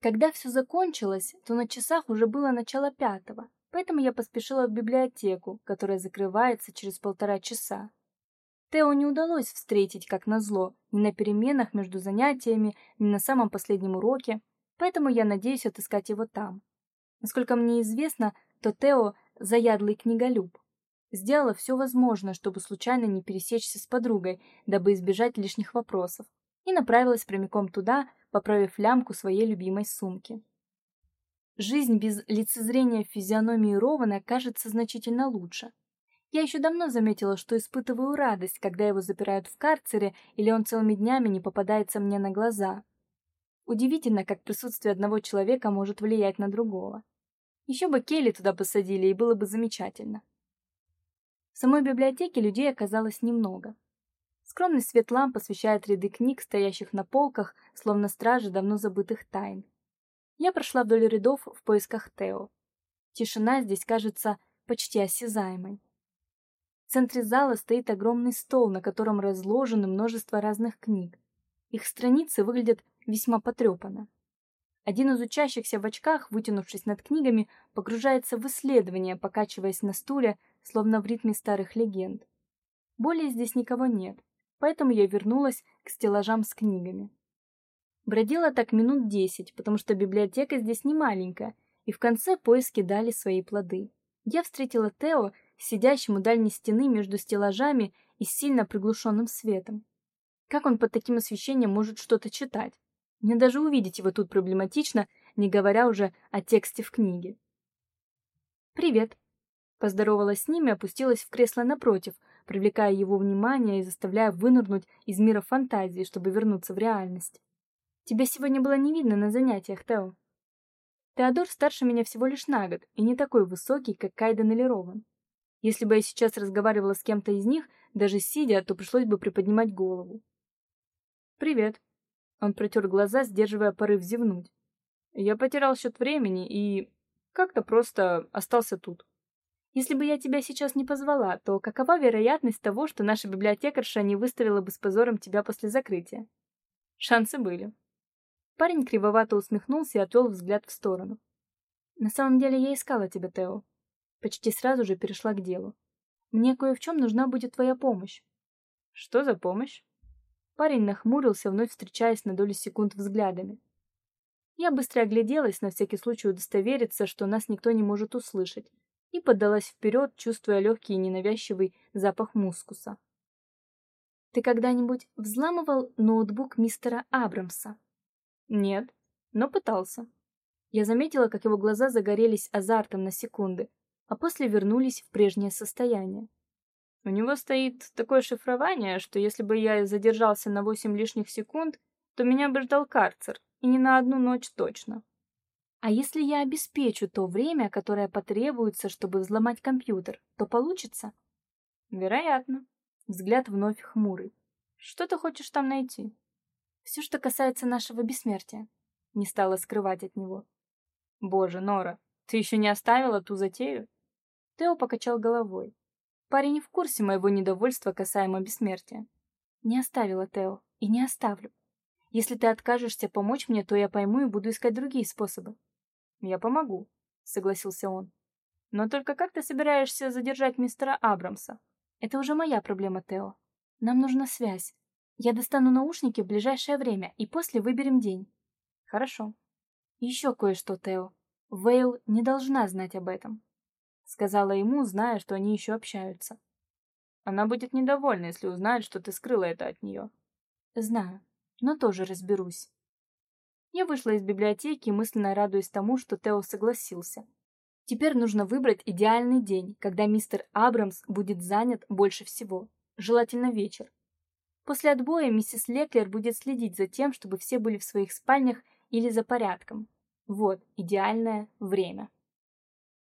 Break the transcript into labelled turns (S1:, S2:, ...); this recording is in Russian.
S1: Когда все закончилось, то на часах уже было начало пятого, поэтому я поспешила в библиотеку, которая закрывается через полтора часа. Тео не удалось встретить, как назло, ни на переменах между занятиями, ни на самом последнем уроке, поэтому я надеюсь отыскать его там. Насколько мне известно, то Тео – заядлый книголюб. Сделала все возможное, чтобы случайно не пересечься с подругой, дабы избежать лишних вопросов, и направилась прямиком туда, поправив лямку своей любимой сумки. Жизнь без лицезрения физиономии Рована кажется значительно лучше. Я еще давно заметила, что испытываю радость, когда его запирают в карцере или он целыми днями не попадается мне на глаза. Удивительно, как присутствие одного человека может влиять на другого. Еще бы Келли туда посадили, и было бы замечательно. В самой библиотеке людей оказалось немного. Скромный свет ламп освещает ряды книг, стоящих на полках, словно стражи давно забытых тайн. Я прошла вдоль рядов в поисках Тео. Тишина здесь кажется почти осязаемой. В центре зала стоит огромный стол, на котором разложено множество разных книг. Их страницы выглядят весьма потрепанно. Один из учащихся в очках, вытянувшись над книгами, погружается в исследование, покачиваясь на стуле, словно в ритме старых легенд. Более здесь никого нет, поэтому я вернулась к стеллажам с книгами. Бродила так минут десять, потому что библиотека здесь не маленькая, и в конце поиски дали свои плоды. Я встретила Тео сидящим у дальней стены между стеллажами и сильно приглушенным светом. Как он под таким освещением может что-то читать? Мне даже увидеть его тут проблематично, не говоря уже о тексте в книге. «Привет», — поздоровалась с ним и опустилась в кресло напротив, привлекая его внимание и заставляя вынырнуть из мира фантазии, чтобы вернуться в реальность. «Тебя сегодня было не видно на занятиях, Тео». Теодор старше меня всего лишь на год и не такой высокий, как Кайден или Рован. Если бы я сейчас разговаривала с кем-то из них, даже сидя, то пришлось бы приподнимать голову. «Привет». Он протер глаза, сдерживая порыв зевнуть. «Я потерял счет времени и... как-то просто остался тут». «Если бы я тебя сейчас не позвала, то какова вероятность того, что наша библиотекарша не выставила бы с позором тебя после закрытия?» Шансы были. Парень кривовато усмехнулся и отвел взгляд в сторону. «На самом деле я искала тебя, Тео. Почти сразу же перешла к делу. Мне кое в чем нужна будет твоя помощь. Что за помощь? Парень нахмурился, вновь встречаясь на долю секунд взглядами. Я быстро огляделась, на всякий случай удостовериться, что нас никто не может услышать, и поддалась вперед, чувствуя легкий и ненавязчивый запах мускуса. Ты когда-нибудь взламывал ноутбук мистера Абрамса? Нет, но пытался. Я заметила, как его глаза загорелись азартом на секунды, а после вернулись в прежнее состояние. У него стоит такое шифрование, что если бы я задержался на восемь лишних секунд, то меня бы ждал карцер, и не на одну ночь точно. А если я обеспечу то время, которое потребуется, чтобы взломать компьютер, то получится? Вероятно. Взгляд вновь хмурый. Что ты хочешь там найти? Все, что касается нашего бессмертия. Не стала скрывать от него. Боже, Нора, ты еще не оставила ту затею? Тео покачал головой. Парень в курсе моего недовольства касаемо бессмертия. Не оставила Тео и не оставлю. Если ты откажешься помочь мне, то я пойму и буду искать другие способы. Я помогу, согласился он. Но только как ты собираешься задержать мистера Абрамса? Это уже моя проблема, Тео. Нам нужна связь. Я достану наушники в ближайшее время, и после выберем день. Хорошо. еще кое-что, Тео. Вейл не должна знать об этом сказала ему, зная, что они еще общаются. Она будет недовольна, если узнает, что ты скрыла это от нее. Знаю, но тоже разберусь. Я вышла из библиотеки, мысленно радуясь тому, что Тео согласился. Теперь нужно выбрать идеальный день, когда мистер Абрамс будет занят больше всего, желательно вечер. После отбоя миссис Леклер будет следить за тем, чтобы все были в своих спальнях или за порядком. Вот идеальное время.